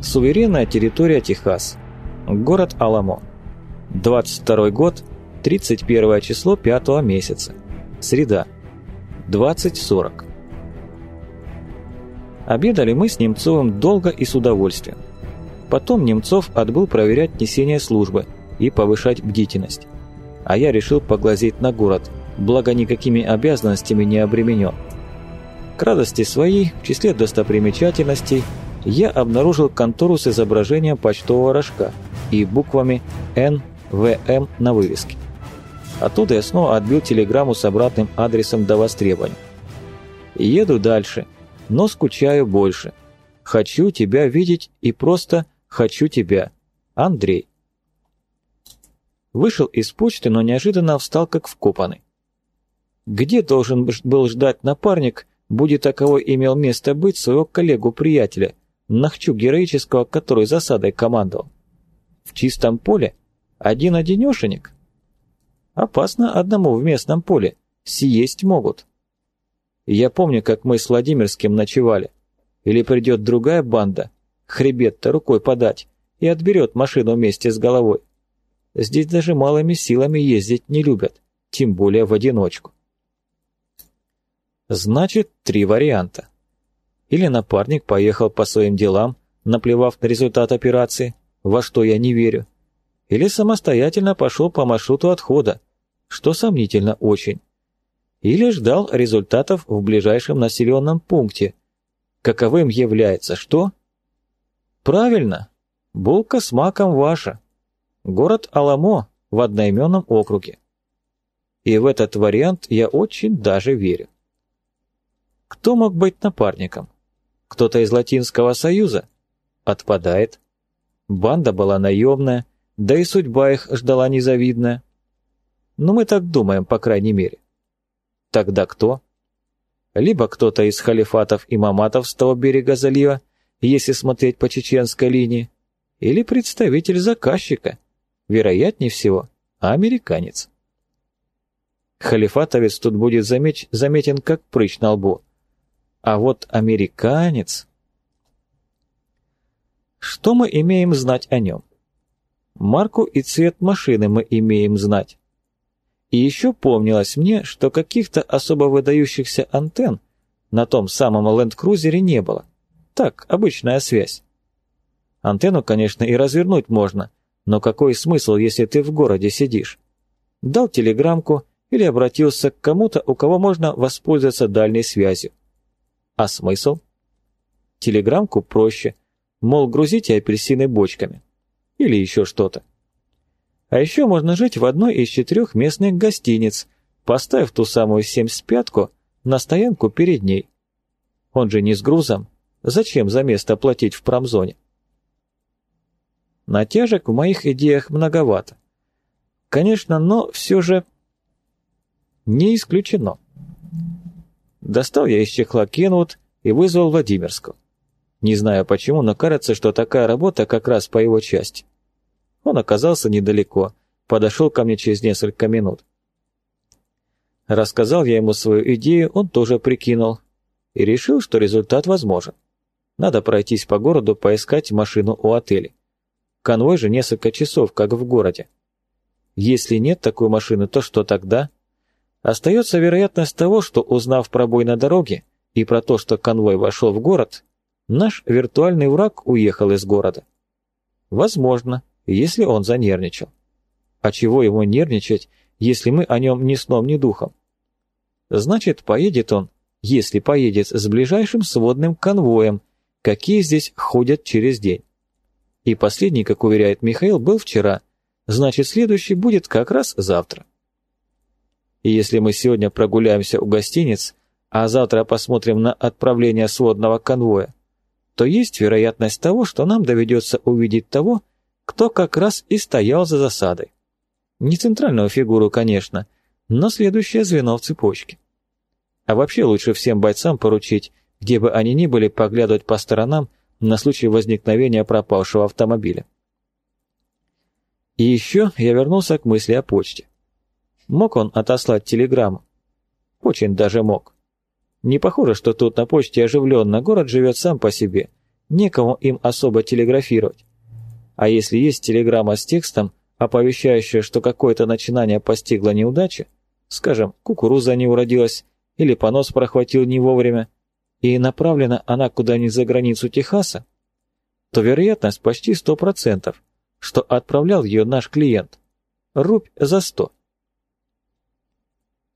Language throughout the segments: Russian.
Суверенная территория Техас. Город Аламо. 22 год, 31 число 5 месяца. Среда. 20.40. Обедали мы с Немцовым долго и с удовольствием. Потом Немцов отбыл проверять несение службы и повышать бдительность. А я решил поглазеть на город, благо никакими обязанностями не обременен. К радости своей, в числе достопримечательностей, я обнаружил контору с изображением почтового рожка и буквами «НВМ» на вывеске. Оттуда я снова отбил телеграмму с обратным адресом до востребования. Еду дальше, но скучаю больше. Хочу тебя видеть и просто хочу тебя. Андрей. Вышел из почты, но неожиданно встал как вкопанный. Где должен был ждать напарник, будет таково имел место быть своего коллегу-приятеля, Нахчу героического, который засадой командовал? В чистом поле? Один-одинешенек? Опасно одному в местном поле. Съесть могут. Я помню, как мы с Владимирским ночевали. Или придет другая банда, хребет-то рукой подать, и отберет машину вместе с головой. Здесь даже малыми силами ездить не любят, тем более в одиночку. Значит, три варианта. Или напарник поехал по своим делам, наплевав на результат операции, во что я не верю. Или самостоятельно пошел по маршруту отхода, что сомнительно очень. Или ждал результатов в ближайшем населенном пункте. Каковым является что? Правильно, булка с маком ваша. Город Аламо в одноименном округе. И в этот вариант я очень даже верю. Кто мог быть напарником? Кто-то из Латинского Союза? Отпадает. Банда была наемная, да и судьба их ждала незавидная. Но мы так думаем, по крайней мере. Тогда кто? Либо кто-то из халифатов и маматов с того берега залива, если смотреть по чеченской линии, или представитель заказчика, вероятнее всего, американец. Халифатовец тут будет замеч заметен как прыщ на лбу, а вот американец... Что мы имеем знать о нем? Марку и цвет машины мы имеем знать. И еще помнилось мне, что каких-то особо выдающихся антенн на том самом ленд-крузере не было. Так, обычная связь. Антенну, конечно, и развернуть можно, но какой смысл, если ты в городе сидишь? Дал телеграммку или обратился к кому-то, у кого можно воспользоваться дальней связью. А смысл? Телеграммку проще, мол, грузите апельсины бочками. Или еще что-то. А еще можно жить в одной из четырех местных гостиниц, поставив ту самую 75-ку на стоянку перед ней. Он же не с грузом. Зачем за место платить в промзоне? Натяжек в моих идеях многовато. Конечно, но все же не исключено. Достал я из чехла Кенвуд и вызвал Владимирского. Не знаю почему, но кажется, что такая работа как раз по его части. Он оказался недалеко, подошел ко мне через несколько минут. Рассказал я ему свою идею, он тоже прикинул и решил, что результат возможен. Надо пройтись по городу, поискать машину у отеля. Конвой же несколько часов, как в городе. Если нет такой машины, то что тогда? Остается вероятность того, что, узнав про бой на дороге и про то, что конвой вошел в город, наш виртуальный враг уехал из города. Возможно, если он занервничал. А чего ему нервничать, если мы о нем ни сном, ни духом? Значит, поедет он, если поедет, с ближайшим сводным конвоем, какие здесь ходят через день. И последний, как уверяет Михаил, был вчера, значит, следующий будет как раз завтра. И если мы сегодня прогуляемся у гостиниц, а завтра посмотрим на отправление сводного конвоя, то есть вероятность того, что нам доведется увидеть того, кто как раз и стоял за засадой. Не центральную фигуру, конечно, но следующее звено в цепочке. А вообще лучше всем бойцам поручить, где бы они ни были, поглядывать по сторонам на случай возникновения пропавшего автомобиля. И еще я вернулся к мысли о почте. Мог он отослать телеграмму? Очень даже мог. Не похоже, что тут на почте оживленно, город живет сам по себе. некому им особо телеграфировать. А если есть телеграмма с текстом, оповещающая, что какое-то начинание постигло неудача, скажем, кукуруза не уродилась или понос прохватил не вовремя, и направлена она куда-нибудь за границу Техаса, то вероятность почти 100%, что отправлял ее наш клиент. Рубь за 100.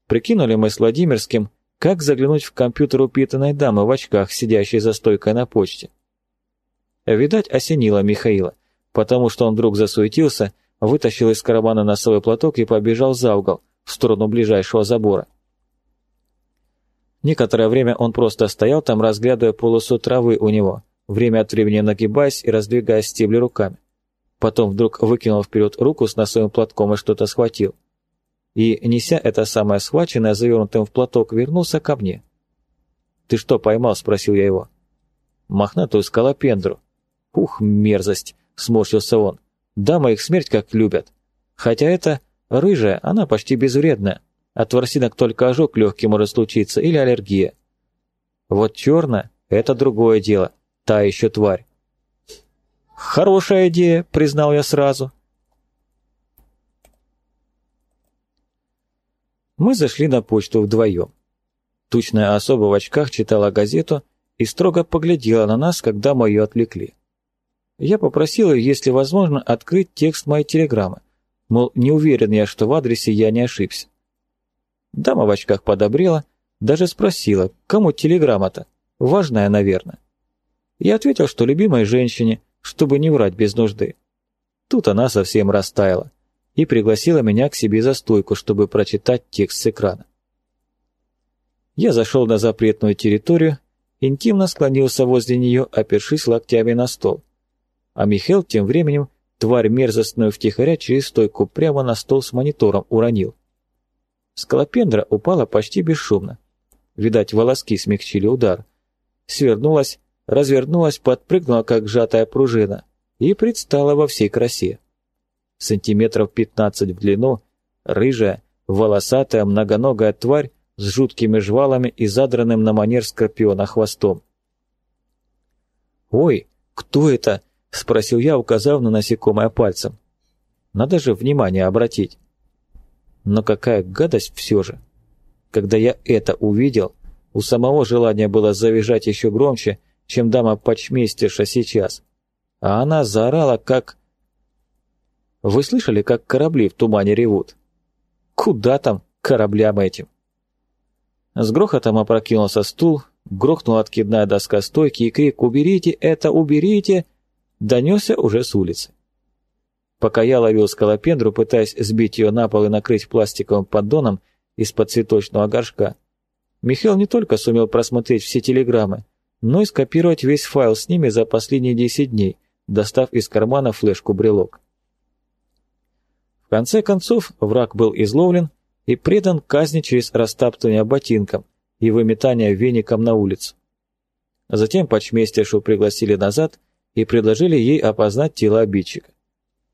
Прикинули мы с Владимирским, как заглянуть в компьютер упитанной дамы в очках, сидящей за стойкой на почте. Видать, осенило Михаила, потому что он вдруг засуетился, вытащил из кармана носовой платок и побежал за угол, в сторону ближайшего забора. Некоторое время он просто стоял там, разглядывая полосу травы у него, время от времени нагибаясь и раздвигая стебли руками. Потом вдруг выкинул вперед руку с носовым платком и что-то схватил. И, неся это самое схваченное, завернутым в платок, вернулся ко мне. «Ты что поймал?» – спросил я его. «Мохнатую скалопендру». «Ух, мерзость!» – сморщился он. «Дамы их смерть как любят. Хотя это рыжая, она почти безвредная. От ворсинок только ожог легкий может случиться или аллергия. Вот черная – это другое дело, та еще тварь. «Хорошая идея», – признал я сразу. Мы зашли на почту вдвоем. Тучная особа в очках читала газету и строго поглядела на нас, когда мы ее отвлекли. Я попросил ее, если возможно, открыть текст моей телеграммы, мол, не уверен я, что в адресе я не ошибся. Дама в очках подобрела, даже спросила, кому телеграмма-то? Важная, наверное. Я ответил, что любимой женщине, чтобы не врать без нужды. Тут она совсем растаяла и пригласила меня к себе за стойку, чтобы прочитать текст с экрана. Я зашел на запретную территорию, интимно склонился возле нее, опершись локтями на стол. А Михаил тем временем тварь мерзостную втихаря через стойку прямо на стол с монитором уронил. Скалопендра упала почти бесшумно. Видать, волоски смягчили удар. Свернулась, развернулась, подпрыгнула, как сжатая пружина, и предстала во всей красе. Сантиметров пятнадцать в длину, рыжая, волосатая, многоногая тварь с жуткими жвалами и задранным на манер скорпиона хвостом. «Ой, кто это?» — спросил я, указав на насекомое пальцем. «Надо же внимание обратить». Но какая гадость все же. Когда я это увидел, у самого желания было завизжать еще громче, чем дама почмейстерша сейчас. А она заорала, как... Вы слышали, как корабли в тумане ревут? Куда там кораблям этим? С грохотом опрокинулся стул, грохнула откидная доска стойки, и крик «Уберите это, уберите!» донесся уже с улицы. Пока я ловил скалопендру, пытаясь сбить ее на пол и накрыть пластиковым поддоном из-под цветочного горшка, Михаил не только сумел просмотреть все телеграммы, но и скопировать весь файл с ними за последние 10 дней, достав из кармана флешку-брелок. В конце концов, враг был изловлен и предан казни через растаптывание ботинком и выметание веником на улицу. Затем почмейстершу пригласили назад и предложили ей опознать тело обидчика.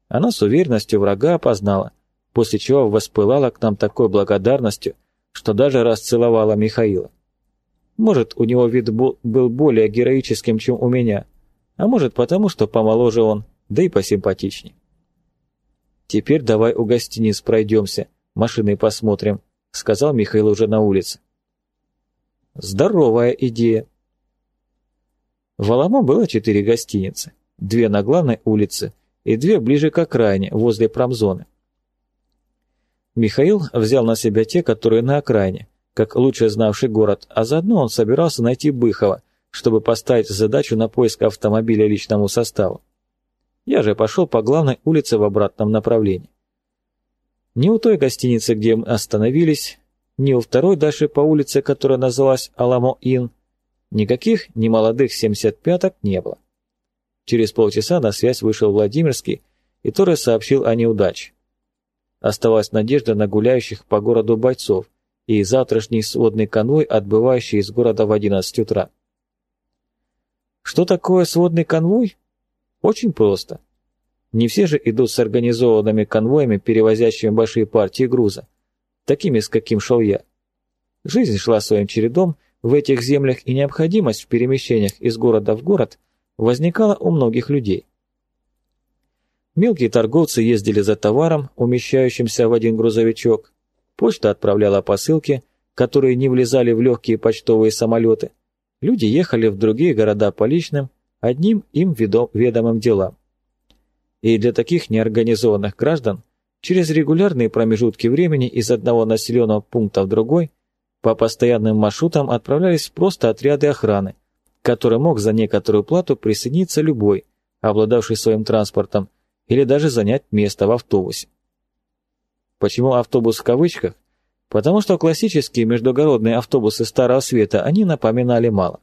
Она с уверенностью врага опознала, после чего воспылала к нам такой благодарностью, что даже расцеловала Михаила. Может, у него вид был более героическим, чем у меня, а может потому, что помоложе он, да и посимпатичней. «Теперь давай у гостиниц пройдемся, машиной посмотрим», — сказал Михаил уже на улице. Здоровая идея. В Аламо было четыре гостиницы, две на главной улице и две ближе к окраине, возле промзоны. Михаил взял на себя те, которые на окраине, как лучше знавший город, а заодно он собирался найти Быхова, чтобы поставить задачу на поиск автомобиля личному составу. Я же пошел по главной улице в обратном направлении. Ни у той гостиницы, где мы остановились, ни у второй дальше по улице, которая называлась Аламо-Ин, никаких немолодых 75-ок не было. Через полчаса на связь вышел Владимирский и тоже сообщил о неудаче. Оставалась надежда на гуляющих по городу бойцов и завтрашний сводный конвой, отбывающий из города в 11 утра. Что такое сводный конвой? Очень просто. Не все же идут с организованными конвоями, перевозящими большие партии груза, такими, с каким шел я. Жизнь шла своим чередом в этих землях, и необходимость в перемещениях из города в город – возникало у многих людей. Мелкие торговцы ездили за товаром, умещающимся в один грузовичок. Почта отправляла посылки, которые не влезали в легкие почтовые самолеты. Люди ехали в другие города по личным, одним им ведомым делам. И для таких неорганизованных граждан через регулярные промежутки времени из одного населенного пункта в другой по постоянным маршрутам отправлялись просто отряды охраны, к которым мог за некоторую плату присоединиться любой, обладавший своим транспортом, или даже занять место в автобусе. Почему автобус в кавычках? Потому что классические междугородные автобусы Старого Света они напоминали мало.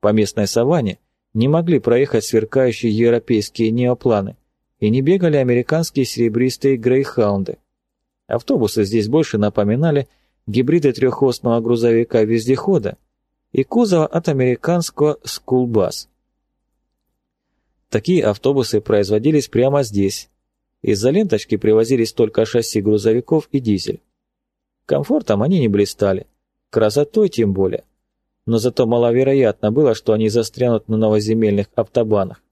По местной саванне не могли проехать сверкающие европейские неопланы и не бегали американские серебристые грейхаунды. Автобусы здесь больше напоминали гибриды трехосного грузовика-вездехода и кузова от американского «Скулбас». Такие автобусы производились прямо здесь. Из-за ленточки привозились только шасси грузовиков и дизель. Комфортом они не блистали, красотой тем более. Но зато маловероятно было, что они застрянут на новоземельных автобанах.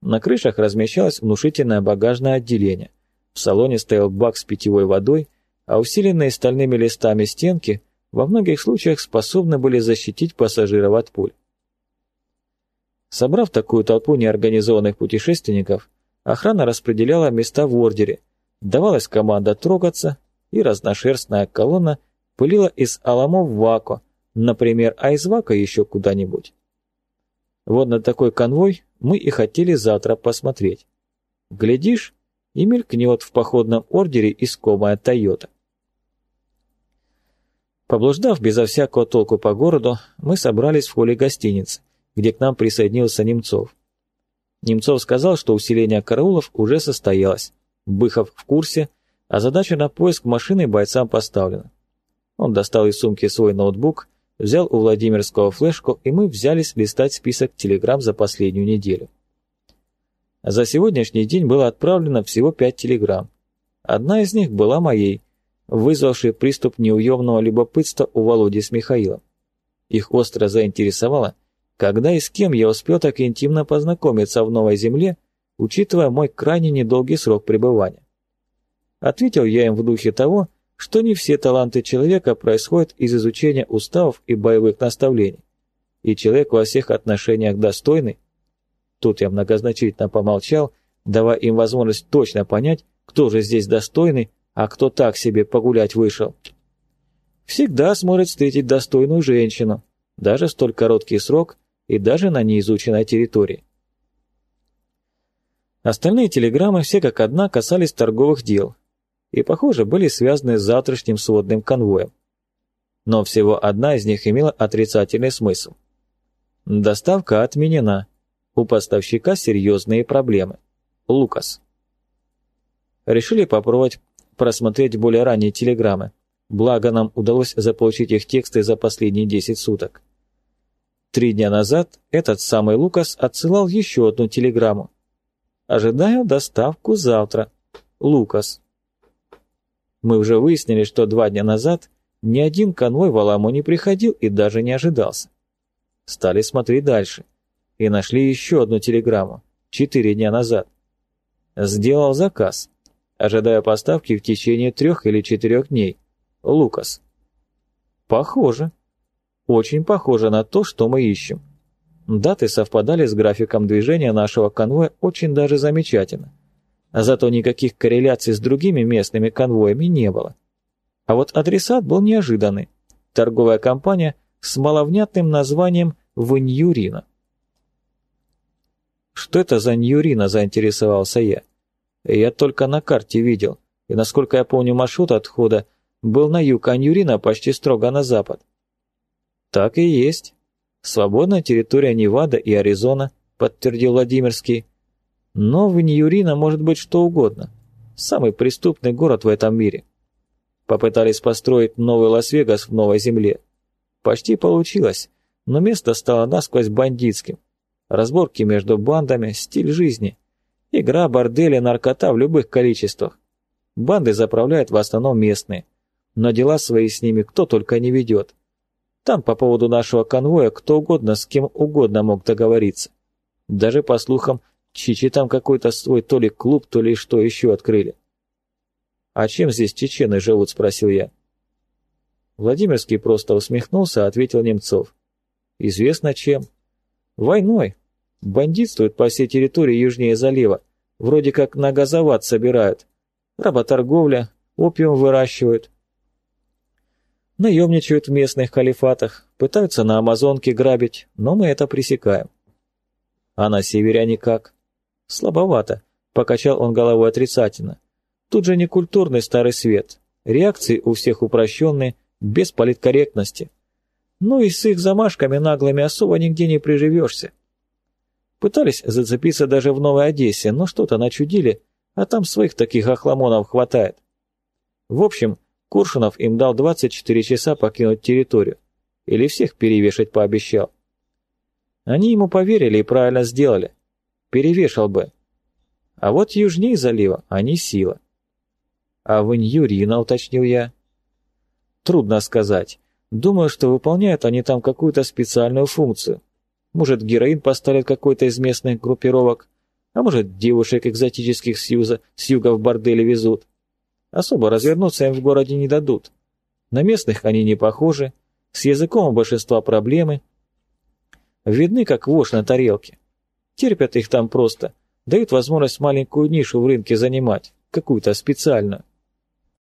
На крышах размещалось внушительное багажное отделение. В салоне стоял бак с питьевой водой, а усиленные стальными листами стенки во многих случаях способны были защитить пассажиров от пуль. Собрав такую толпу неорганизованных путешественников, охрана распределяла места в ордере, давалась команда трогаться, и разношерстная колонна пылила из Аламо в Вако, например, а из Вако еще куда-нибудь. Вот на такой конвой мы и хотели завтра посмотреть. Глядишь, и мелькнет в походном ордере искомая Тойота. Поблуждав безо всякого толку по городу, мы собрались в холле гостиницы – где к нам присоединился Немцов. Немцов сказал, что усиление караулов уже состоялось. Быхов в курсе, а задача на поиск машины бойцам поставлена. Он достал из сумки свой ноутбук, взял у Владимирского флешку, и мы взялись листать список телеграмм за последнюю неделю. За сегодняшний день было отправлено всего пять телеграмм. Одна из них была моей, вызвавшей приступ неуемного любопытства у Володи с Михаилом. Их остро заинтересовало, когда и с кем я успел так интимно познакомиться в новой земле, учитывая мой крайне недолгий срок пребывания? Ответил я им в духе того, что не все таланты человека происходят из изучения уставов и боевых наставлений, и человек во всех отношениях достойный. Тут я многозначительно помолчал, давая им возможность точно понять, кто же здесь достойный, а кто так себе погулять вышел. Всегда сможет встретить достойную женщину, даже столь короткий срок и даже на неизученной территории. Остальные телеграммы все как одна касались торговых дел и, похоже, были связаны с завтрашним сводным конвоем. Но всего одна из них имела отрицательный смысл. Доставка отменена. У поставщика серьезные проблемы. Лукас. Решили попробовать просмотреть более ранние телеграммы. Благо нам удалось заполучить их тексты за последние 10 суток. Три дня назад этот самый Лукас отсылал еще одну телеграмму. «Ожидаю доставку завтра. Лукас». Мы уже выяснили, что два дня назад ни один конвой в Аламу не приходил и даже не ожидался. Стали смотреть дальше и нашли еще одну телеграмму, четыре дня назад. Сделал заказ, ожидая поставки в течение трех или четырех дней. Лукас. Похоже. Очень похоже на то, что мы ищем. Даты совпадали с графиком движения нашего конвоя очень даже замечательно. А зато никаких корреляций с другими местными конвоями не было. А вот адресат был неожиданный. Торговая компания с маловнятным названием «Ваньюрина». «Что это за Ньюрина?» – заинтересовался я. «Я только на карте видел, и, насколько я помню, маршрут отхода был на юг, а Ньюрина почти строго на запад. «Так и есть. Свободная территория Невада и Аризона», — подтвердил Владимирский. «Но в Ньюрино может быть что угодно. Самый преступный город в этом мире. Попытались построить новый Лас-Вегас в новой земле. Почти получилось, но место стало насквозь бандитским. Разборки между бандами, стиль жизни. Игра, бордели, наркота в любых количествах. Банды заправляют в основном местные. Но дела свои с ними кто только не ведет. Там по поводу нашего конвоя кто угодно с кем угодно мог договориться. Даже, по слухам, Чичи там какой-то свой то ли клуб, то ли что еще открыли. «А чем здесь чечены живут?» – спросил я. Владимирский просто усмехнулся, ответил Немцов. «Известно чем. Войной. Бандитствуют по всей территории южнее залива. Вроде как на газоват собирают. Работорговля, опиум выращивают. Наемничают в местных халифатах, пытаются на Амазонке грабить, но мы это пресекаем. А на севере они как? Слабовато, покачал он головой отрицательно. Тут же не культурный старый свет. Реакции у всех упрощенные, без политкорректности. Ну и с их замашками наглыми особо нигде не приживешься. Пытались зацепиться даже в Новой Одессе, но что-то начудили, а там своих таких охламонов хватает. В общем, Куршунов им дал 24 часа покинуть территорию. Или всех перевешать пообещал. Они ему поверили и правильно сделали. Перевешал бы. А вот южнее залива они сила. А в Иньюрина, уточнил я. Трудно сказать. Думаю, что выполняют они там какую-то специальную функцию. Может, героин поставят какой-то из местных группировок, а может, девушек экзотических с, юза, с юга в борделе везут. Особо развернуться им в городе не дадут. На местных они не похожи, с языком у большинства проблемы. Видны, как вошь на тарелке. Терпят их там просто, дают возможность маленькую нишу в рынке занимать, какую-то специальную.